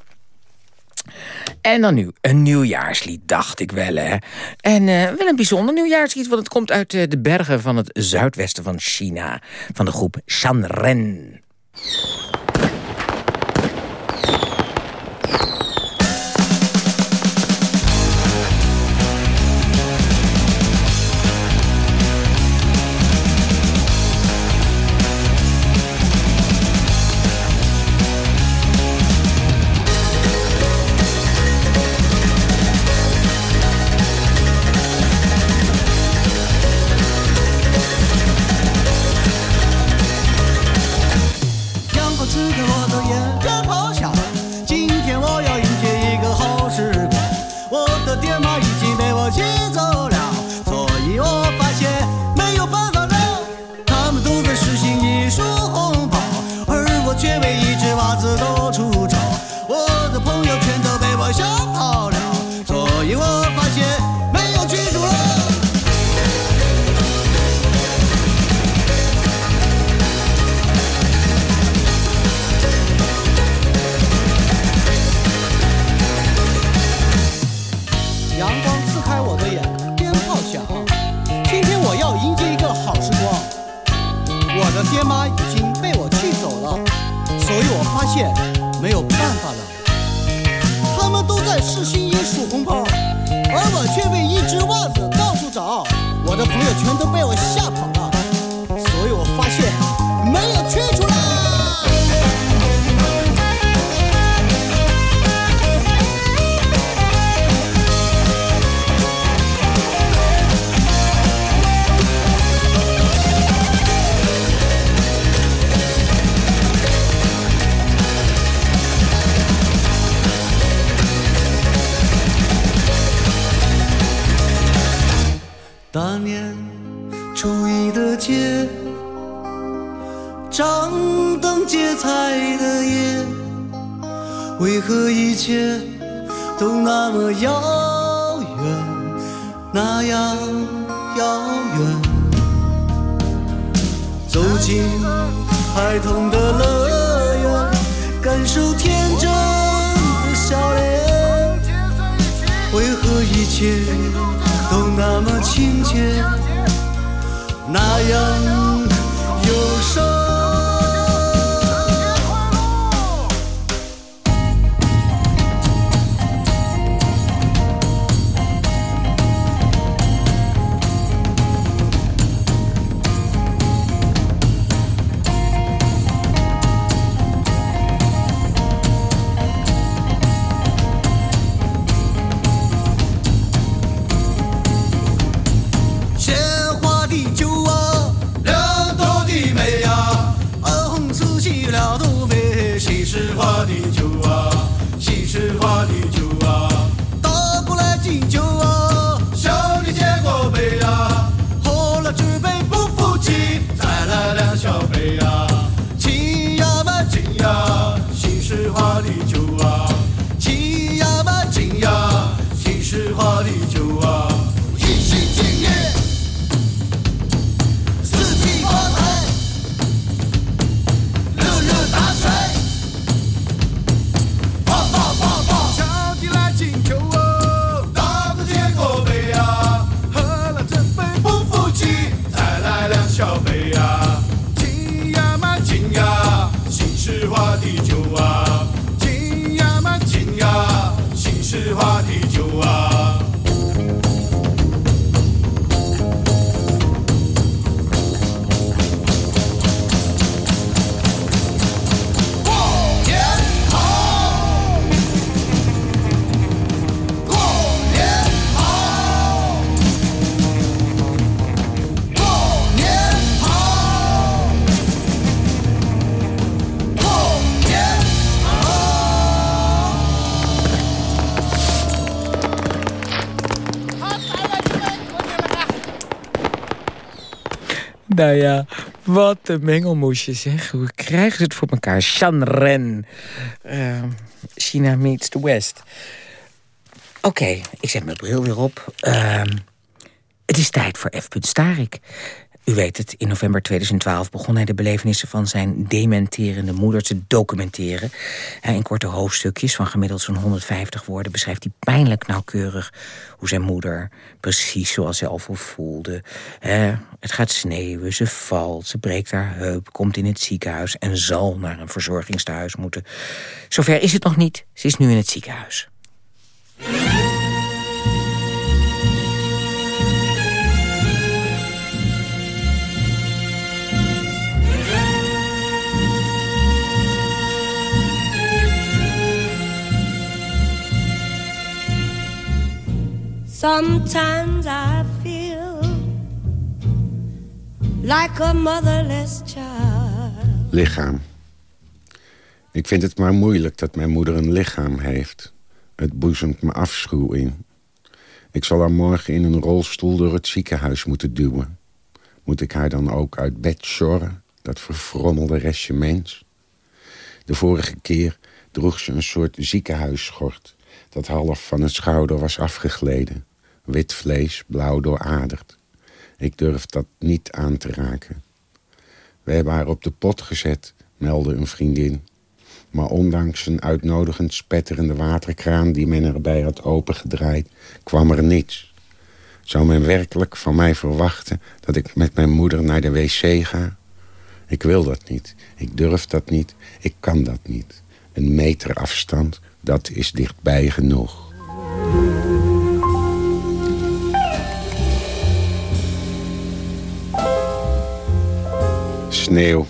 En dan nu een nieuwjaarslied, dacht ik wel, hè. En uh, wel een bijzonder nieuwjaarslied, want het komt uit uh, de bergen van het zuidwesten van China. Van de groep Shanren. 一切都那么遥远，那样遥远。走进孩童的乐园，感受天真的笑脸。为何一切都那么亲切？那样。Wat een mengelmoesje zeg. Hoe krijgen ze het voor elkaar? Shanren. Uh, China meets the West. Oké, ik zet mijn bril weer op. Uh, het is tijd voor F. Starik. U weet het, in november 2012 begon hij de belevenissen van zijn dementerende moeder te documenteren. In korte hoofdstukjes van gemiddeld zo'n 150 woorden beschrijft hij pijnlijk nauwkeurig hoe zijn moeder, precies zoals hij al voelde. Het gaat sneeuwen, ze valt, ze breekt haar heup, komt in het ziekenhuis en zal naar een verzorgingstehuis moeten. Zover is het nog niet, ze is nu in het ziekenhuis. Sometimes I feel like a motherless child. Lichaam. Ik vind het maar moeilijk dat mijn moeder een lichaam heeft. Het boezemt me afschuw in. Ik zal haar morgen in een rolstoel door het ziekenhuis moeten duwen. Moet ik haar dan ook uit bed sjorren, dat verfrommelde restje mens? De vorige keer droeg ze een soort ziekenhuisschort... dat half van het schouder was afgegleden. Wit vlees, blauw dooraderd. Ik durf dat niet aan te raken. Hebben haar op de pot gezet, meldde een vriendin. Maar ondanks een uitnodigend spetterende waterkraan... die men erbij had opengedraaid, kwam er niets. Zou men werkelijk van mij verwachten... dat ik met mijn moeder naar de wc ga? Ik wil dat niet. Ik durf dat niet. Ik kan dat niet. Een meter afstand, dat is dichtbij genoeg. Sneeuw.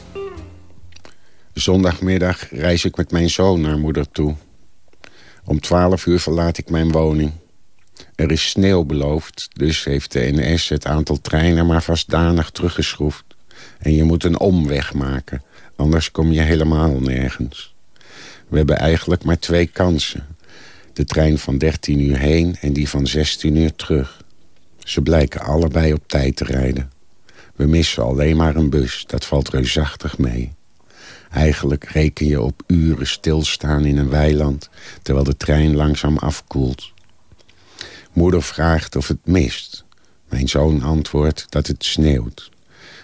Zondagmiddag reis ik met mijn zoon naar moeder toe. Om twaalf uur verlaat ik mijn woning. Er is sneeuw beloofd, dus heeft de NS het aantal treinen maar vastdanig teruggeschroefd. En je moet een omweg maken, anders kom je helemaal nergens. We hebben eigenlijk maar twee kansen. De trein van 13 uur heen en die van 16 uur terug. Ze blijken allebei op tijd te rijden. We missen alleen maar een bus, dat valt reusachtig mee. Eigenlijk reken je op uren stilstaan in een weiland... terwijl de trein langzaam afkoelt. Moeder vraagt of het mist. Mijn zoon antwoordt dat het sneeuwt.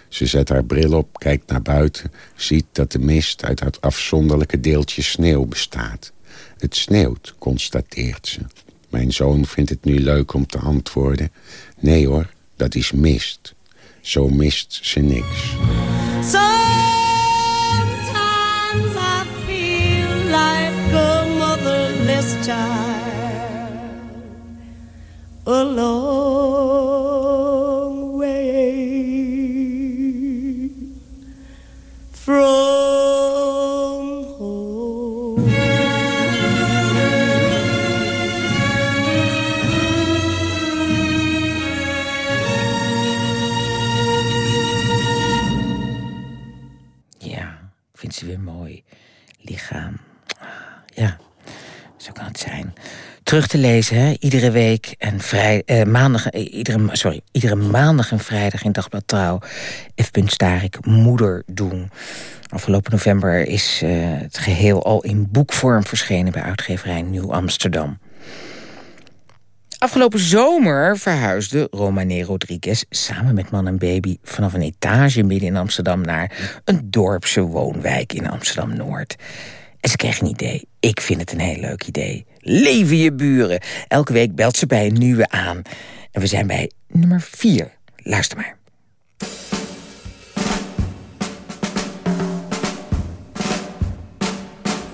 Ze zet haar bril op, kijkt naar buiten... ziet dat de mist uit dat afzonderlijke deeltje sneeuw bestaat. Het sneeuwt, constateert ze. Mijn zoon vindt het nu leuk om te antwoorden. Nee hoor, dat is mist. Zo mist ze niks. Sometimes I feel like a motherless child. A Terug te lezen, hè? iedere week en vrij, eh, maandag, eh, iedere, sorry, iedere maandag en vrijdag in Dagblad Trouw. F. Starik, Moeder doen. Afgelopen november is eh, het geheel al in boekvorm verschenen... bij uitgeverij Nieuw Amsterdam. Afgelopen zomer verhuisde Romane Rodriguez samen met man en baby... vanaf een etage midden in Amsterdam naar een dorpse woonwijk in Amsterdam-Noord. En ze kreeg een idee. Ik vind het een heel leuk idee. Leven je buren. Elke week belt ze bij een nieuwe aan. En we zijn bij nummer 4. Luister maar.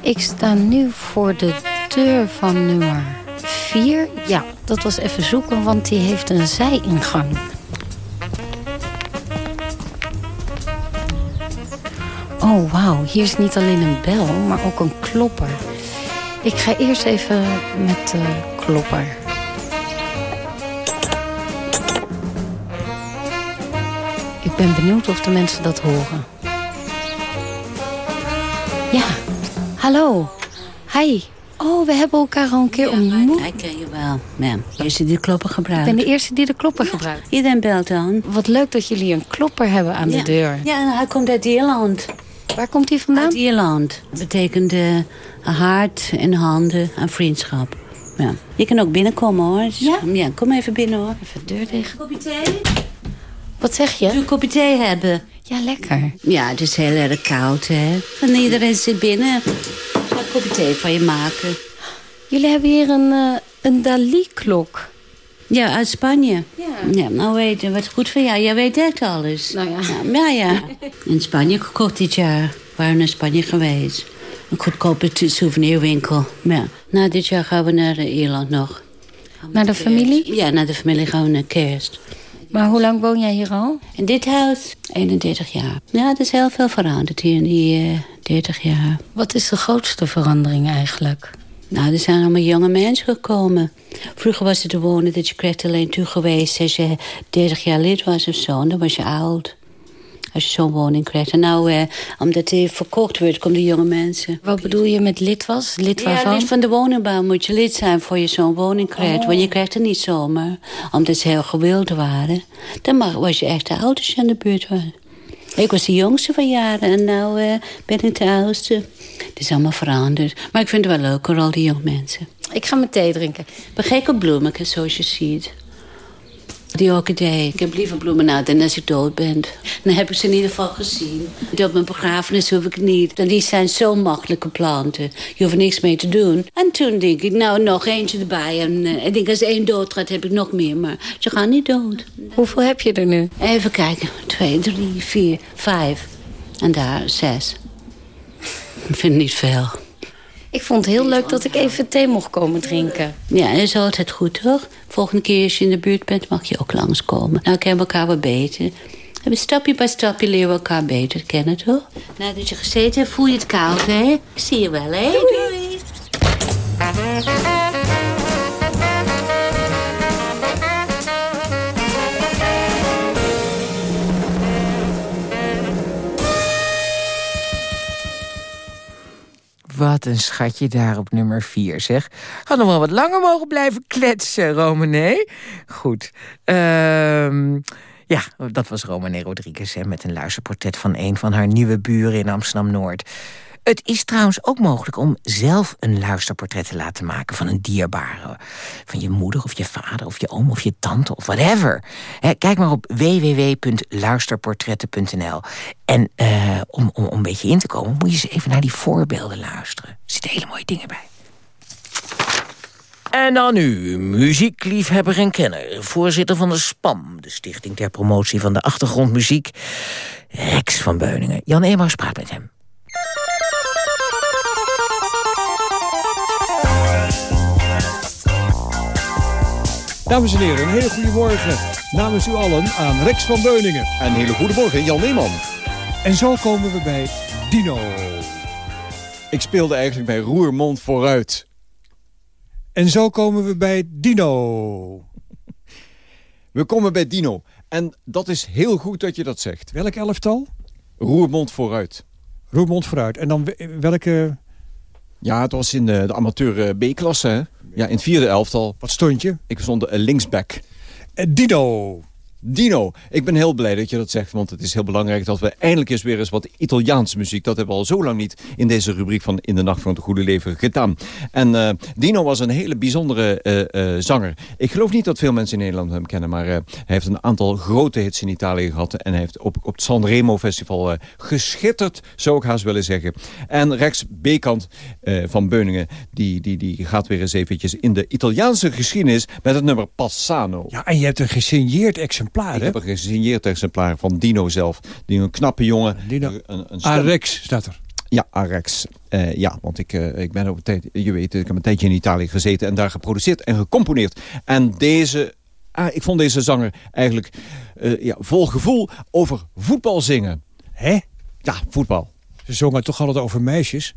Ik sta nu voor de deur van nummer 4. Ja, dat was even zoeken, want die heeft een zijingang. Oh, wauw. Hier is niet alleen een bel, maar ook een klopper. Ik ga eerst even met de klopper. Ik ben benieuwd of de mensen dat horen. Ja, hallo. Hi, Oh, we hebben elkaar al een keer ontmoet. Ik ken je wel. Ja, de eerste die de klopper Ik gebruikt. ben de eerste die de klopper gebruikt. Iedereen belt dan. Wat leuk dat jullie een klopper hebben aan de Ja. deur. Ja, en hij komt uit Ierland. Waar komt hij vandaan? Uit Ierland. Dat betekent eh, hart en handen en vriendschap. Ja. Je kan ook binnenkomen hoor. Ja? Ja, kom even binnen hoor. Even de deur dicht. Kopje thee? Wat zeg je? Doe een kopje thee hebben. Ja, lekker. Ja, het is heel erg koud hè. En iedereen zit binnen. Ik ga een kopje thee van je maken. Jullie hebben hier een, eh, een Dali-klok. Ja, uit Spanje. Ja. ja nou weet je, wat goed voor jou. Jij weet echt alles. Nou ja. Ja, ja. [laughs] In Spanje gekocht dit jaar. We waren naar Spanje geweest. Een goedkope souvenirwinkel. Ja. Nou, dit jaar gaan we naar eh, Ierland nog. Naar de familie? Ja, naar de familie gaan we naar kerst. Maar hoe lang woon jij hier al? In dit huis? 31 jaar. Ja, er is heel veel veranderd hier in die eh 30 jaar. Wat is de grootste verandering eigenlijk? Nou, er zijn allemaal jonge mensen gekomen. Vroeger was het de wonen dat je kreeg alleen toe geweest als je 30 jaar lid was of zo. En dan was je oud. Als je zo'n woning kreeg. En nou, eh, omdat die verkocht wordt, komen de jonge mensen. Wat bedoel je met lid was? Lid Ja, waarvan? lid van de woningbouw moet je lid zijn voor je zo'n woning krijgt. Oh. Want je krijgt het niet zomaar. Omdat ze heel gewild waren. Dan mag, was je echt de oudste in de buurt was. Ik was de jongste van jaren en nu eh, ben ik de oudste. Het is allemaal veranderd. Maar ik vind het wel leuk hoor, al die jonge mensen. Ik ga mijn thee drinken. Op bloemen, zoals je ziet. Die orchidee. Ik heb liever bloemen nou dan als ik dood ben. Dan heb ik ze in ieder geval gezien. Op mijn begrafenis hoef ik niet. En die zijn zo makkelijke planten. Je hoeft er niks mee te doen. En toen denk ik, nou, nog eentje erbij. En eh, ik denk, als één doodgaat, heb ik nog meer. Maar ze gaan niet dood. Hoeveel heb je er nu? Even kijken. Twee, drie, vier, vijf. En daar zes. Ik vind het niet veel. Ik vond het heel leuk dat ik even thee mocht komen drinken. Ja, dat is altijd goed, toch? Volgende keer als je in de buurt bent, mag je ook langskomen. Nou kennen we elkaar wat beter. En stapje bij stapje leren we elkaar beter kennen, toch? Nou, dat je gezeten hebt, voel je het koud, hè? Ik zie je wel, hè? Doei. Wat een schatje daar op nummer 4, zeg. Had nog wel wat langer mogen blijven kletsen, Romané. Goed. Ehm, ja, dat was Romané Rodriguez hè, met een luisterportret van een van haar nieuwe buren in Amsterdam-Noord. Het is trouwens ook mogelijk om zelf een luisterportret te laten maken van een dierbare. Van je moeder of je vader of je oom of je tante of whatever. Kijk maar op www.luisterportretten.nl. En eh, om, om, om een beetje in te komen moet je eens even naar die voorbeelden luisteren. Er zitten hele mooie dingen bij. En dan nu, muziekliefhebber en kenner, voorzitter van de SPAM... de Stichting ter Promotie van de Achtergrondmuziek, Rex van Beuningen. Jan Emaus praat met hem. Dames en heren, een hele goede morgen namens u allen aan Rex van Beuningen. Een hele goede morgen, Jan Neeman. En zo komen we bij Dino. Ik speelde eigenlijk bij Roermond vooruit. En zo komen we bij Dino. We komen bij Dino. En dat is heel goed dat je dat zegt. Welk elftal? Roermond vooruit. Roermond vooruit. En dan we- welke... Ja, het was in de, de amateur eh, B-klasse. Ja, in het vierde elftal. Wat stond je? Ik stond eh, linksback. Eh, Dino. Ik ben heel blij dat je dat zegt, want het is heel belangrijk dat we eindelijk eens weer eens wat Italiaans muziek, dat hebben we al zo lang niet in deze rubriek van In de Nacht van het Goede Leven gedaan. En eh, Dino was een hele bijzondere eh, eh, zanger. Ik geloof niet dat veel mensen in Nederland hem kennen, maar hij heeft een aantal grote hits in Italië gehad en hij heeft op, op het Sanremo Festival geschitterd, zou ik haast willen zeggen. En Rex Bekant van Beuningen, die, die, die gaat weer eens eventjes in de Italiaanse geschiedenis met het nummer Passano. Ja, en je hebt een gesigneerd exemplaar, Ik hè? heb een gesigneerd exemplaar van Dino zelf. Die een knappe jongen. Dino. Een, een Arex staat er. Ja, Arex. Eh, ja, want ik, eh, ik ben een tijd, je weet, ik heb een tijdje in Italië gezeten en daar geproduceerd en gecomponeerd. En deze, ah, ik vond deze zanger eigenlijk eh, ja, vol gevoel over voetbal zingen. Hè? Ja, voetbal. Ze zongen toch altijd over meisjes?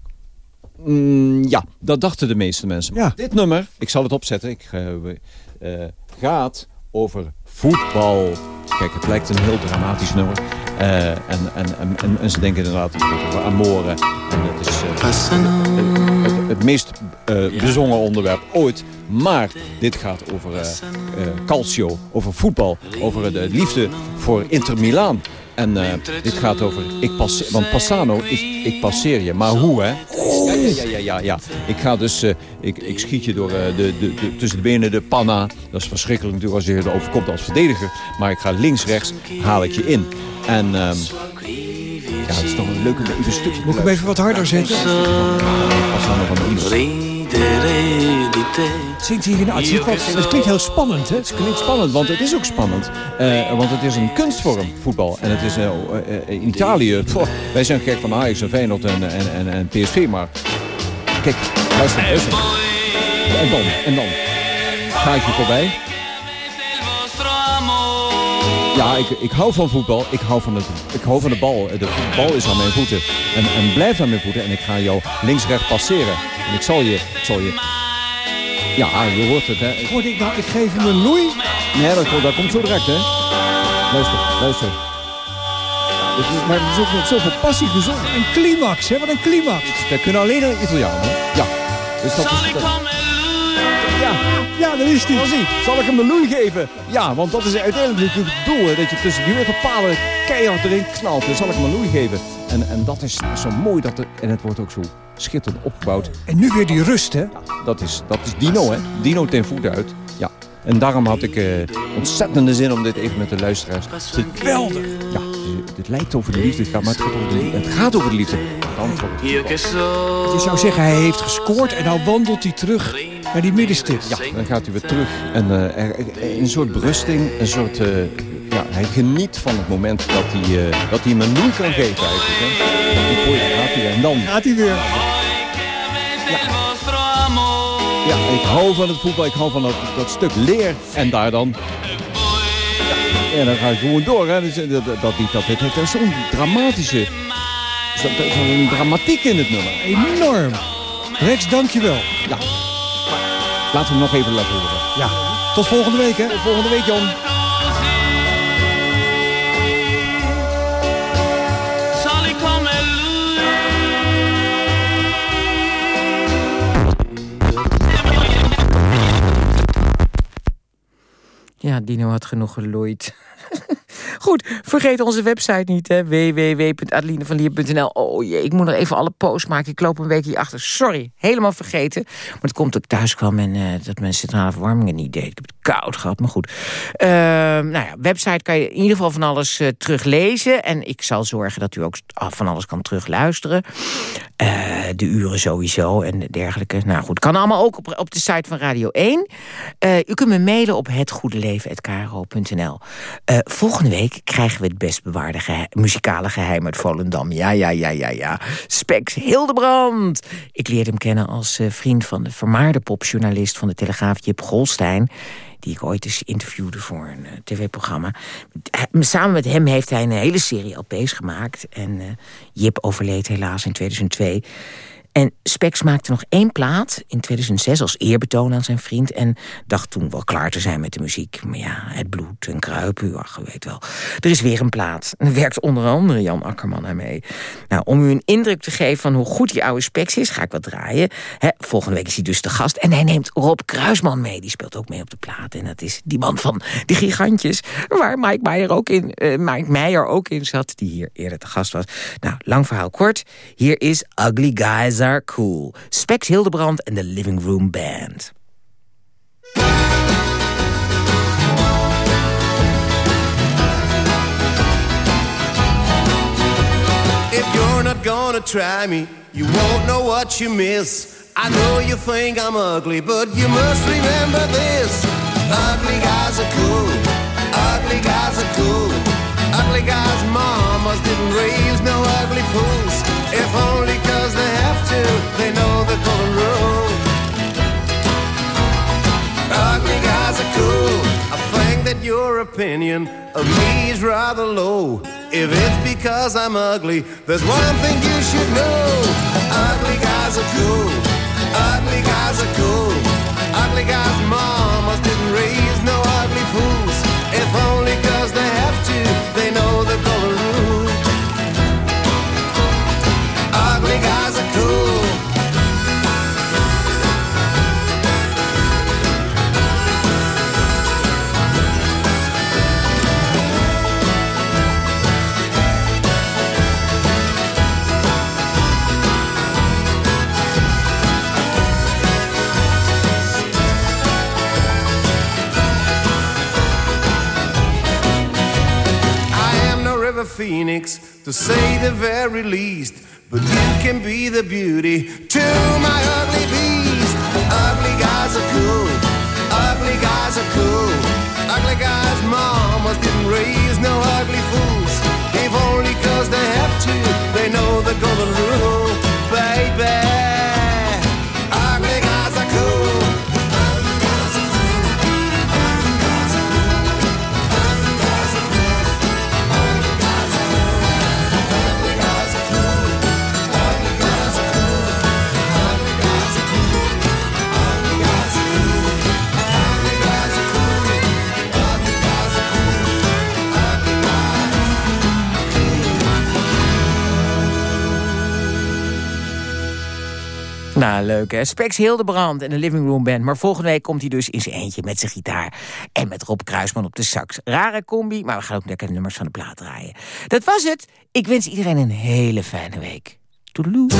Mm, ja, dat dachten de meeste mensen. Ja. Dit nummer, ik zal het opzetten, ik, gaat over voetbal. Kijk, het lijkt een heel dramatisch nummer. Eh, en, en, en, en, ze denken inderdaad over amore. En het is... eh, het- het- het meest eh, bezongen onderwerp ooit. Maar dit gaat over calcio, over voetbal, over de liefde voor Inter Milaan. En eh, dit gaat over, ik passeer, want Passano, ik, ik passeer je. Maar hoe, hè? Ja, ja, ja, ja, ja. Ik ga dus, eh, ik, ik schiet je door eh, de, de, de, tussen de benen de panna. Dat is verschrikkelijk natuurlijk als je er overkomt als verdediger. Maar ik ga links, rechts, haal ik je in. En ehm, ja, het is toch een leuke even stukje. Moet ik hem even wat harder zetten? Passano van Dino. Zingt hij nou, het, klinkt heel spannend, hè? Het klinkt spannend, want het is ook spannend. Eh, want het is een kunstvorm, voetbal. En het is eh, in Italië... wij zijn gek van Ajax en Feyenoord en, en, en, en PSV, maar... Kijk, luister, luister. En dan, en dan. Ga ik je voorbij. Ja, ik, ik hou van voetbal. Ik hou van, het, ik hou van de bal. De bal is aan mijn voeten. En, en blijft aan mijn voeten. En ik ga jou links-rechts passeren. En ik zal je... Ik zal je ja, je hoort het, hè. Hoor ik nou, ik geef hem een loei. Nee, dat, komt- dat komt zo direct, hè. Luister, luister. Maar het is ook met zoveel passie gezongen. Een climax, hè? Wat een climax. Dat kunnen alleen de Italianen. Ja. Dus dat is... dat- Ja, ja, dat is die. Zal ik hem een loei geven? Ja, want dat is uiteindelijk natuurlijk het doel. hè, Dat je tussen die palen keihard erin knalt. Dan zal ik hem een loei geven. En, en dat is zo mooi. Dat er, en het wordt ook zo schitterend opgebouwd. En nu weer die rust, hè? Dat is, dat is Dino, hè? Dino ten voet uit. Ja. En daarom had ik eh, ontzettende zin om dit even met de luisteraars te... Geweldig. Ja, het, het lijkt over de liefde, het gaat, maar het gaat over de, het gaat over de liefde. Dan Je zou zeggen, hij heeft gescoord en nou wandelt hij terug naar die middenstip. Ja, dan gaat hij weer terug. En er- er- een soort berusting, een soort... eh, ja, hij geniet van het moment dat hij, eh, dat hij hem een loei kan geven eigenlijk. Hè. Gaat hij. En dan... Gaat hij weer. Ja, ik hou van het voetbal, ik hou van dat, dat stuk leer. En daar dan... Ja, en dan ga ik gewoon door. Hè. Dus, dat, dat, dat, het heeft zo'n dramatische... zo- Zo'n dramatiek in het nummer. Enorm. Rex, dankjewel. Ja. Laten we hem nog even laten horen. Ja. Tot volgende week, hè? Tot volgende week, Jan. Come Ja, Dino had genoeg geloeid. Goed, vergeet onze website niet, hè. www.adelinevanlier.nl Oh jee, ik moet nog even alle posts maken. Ik loop een weekje achter. Sorry, helemaal vergeten. Maar het komt ook thuis kwam en eh, dat mijn centrale verwarming het niet deed. Ik heb het koud gehad, maar goed. Ehm, nou ja, website kan je in ieder geval van alles eh, teruglezen. En ik zal zorgen dat u ook van alles kan terugluisteren. Eh, de uren sowieso en dergelijke. Nou goed, kan allemaal ook op, op de site van Radio 1. Eh, u kunt me mailen op hetgoedeleven.kro.nl. Eh, volgende week krijgen we het best bewaarde muzikale geheim uit Volendam. Ja, ja, ja, ja, ja. Spex Hildebrand. Ik leerde hem kennen als eh, vriend van de vermaarde popjournalist van de Telegraaf Jip Golstein die ik ooit eens interviewde voor een eh, tv-programma. Samen met hem heeft hij een hele serie LP's gemaakt. En eh, Jip overleed helaas in 2002. En Spex maakte nog één plaat in 2006 als eerbetoon aan zijn vriend... en dacht toen wel klaar te zijn met de muziek. Maar ja, het bloed en kruipen, ach, weet wel. Er is weer een plaat. En er werkt onder andere Jan Akkerman aan mee. Nou, om u een indruk te geven van hoe goed die oude Spex is... ga ik wat draaien. Volgende week is hij dus de gast. En hij neemt Rob Kruisman mee. Die speelt ook mee op de plaat. En dat is die man van die gigantjes... waar Mike Meijer ook in, eh, Mike Meijer ook in zat... die hier eerder te gast was. Nou, lang verhaal kort. Hier is Ugly Guys Are Cool. Spex Hildebrand en de Living Room Band. If you're not gonna try me, you won't know what you miss. I know you think I'm ugly, but you must remember that your opinion of me is rather low. If it's because I'm ugly, there's one thing you should know. Ugly guys are cool. Ugly guys are cool. Ugly guys' mamas didn't raise no ugly fools. If only cause they have to, phoenix, to say the very least. But you can be the beauty to my ugly beast. Ugly guys are cool. Ugly guys are cool. Ugly guys' mamas didn't raise no ugly fools. If only cause they have to, they know the golden rule, baby. Nou, leuk hè. Spex Hildebrand en de Living Room Band. Maar volgende week komt hij dus in zijn eentje met zijn gitaar. En met Rob Kruisman op de sax. Rare combi, maar we gaan ook lekker nummers van de plaat draaien. Dat was het. Ik wens iedereen een hele fijne week. Toedeloe.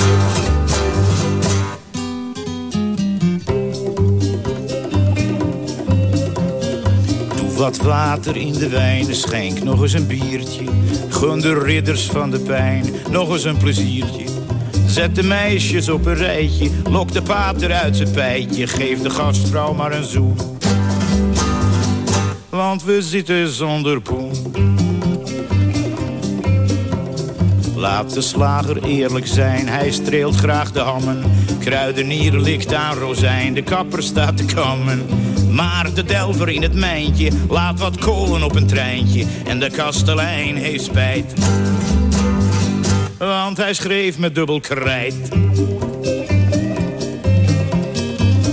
Wat water in de wijn, schenk nog eens een biertje. Gun de ridders van de pijn nog eens een pleziertje. Zet de meisjes op een rijtje, lok de pater uit zijn pijtje. Geef de gastvrouw maar een zoen. Want we zitten zonder poen. Laat de slager eerlijk zijn, hij streelt graag de hammen. Kruidenier likt aan rozijn, de kapper staat te kammen. Maar de delver in het mijntje laat wat kolen op een treintje. En de kastelein heeft spijt. Want hij schreef met dubbel krijt.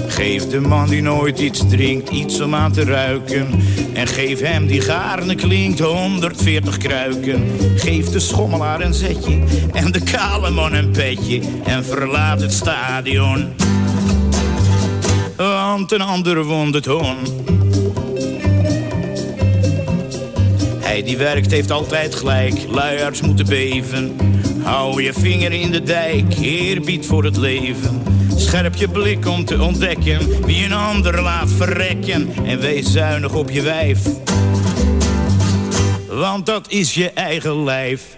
Geef de man die nooit iets drinkt iets om aan te ruiken. En geef hem die gaarne klinkt 140 kruiken. Geef de schommelaar een zetje en de kale man een petje. En verlaat het stadion. Want een ander wond het hon. Hij die werkt heeft altijd gelijk, luiarts moeten beven. Hou je vinger in de dijk, eerbied voor het leven. Scherp je blik om te ontdekken wie een ander laat verrekken. En wees zuinig op je wijf. Want dat is je eigen lijf.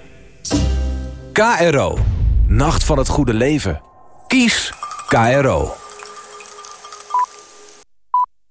KRO. Nacht van het goede leven. Kies KRO.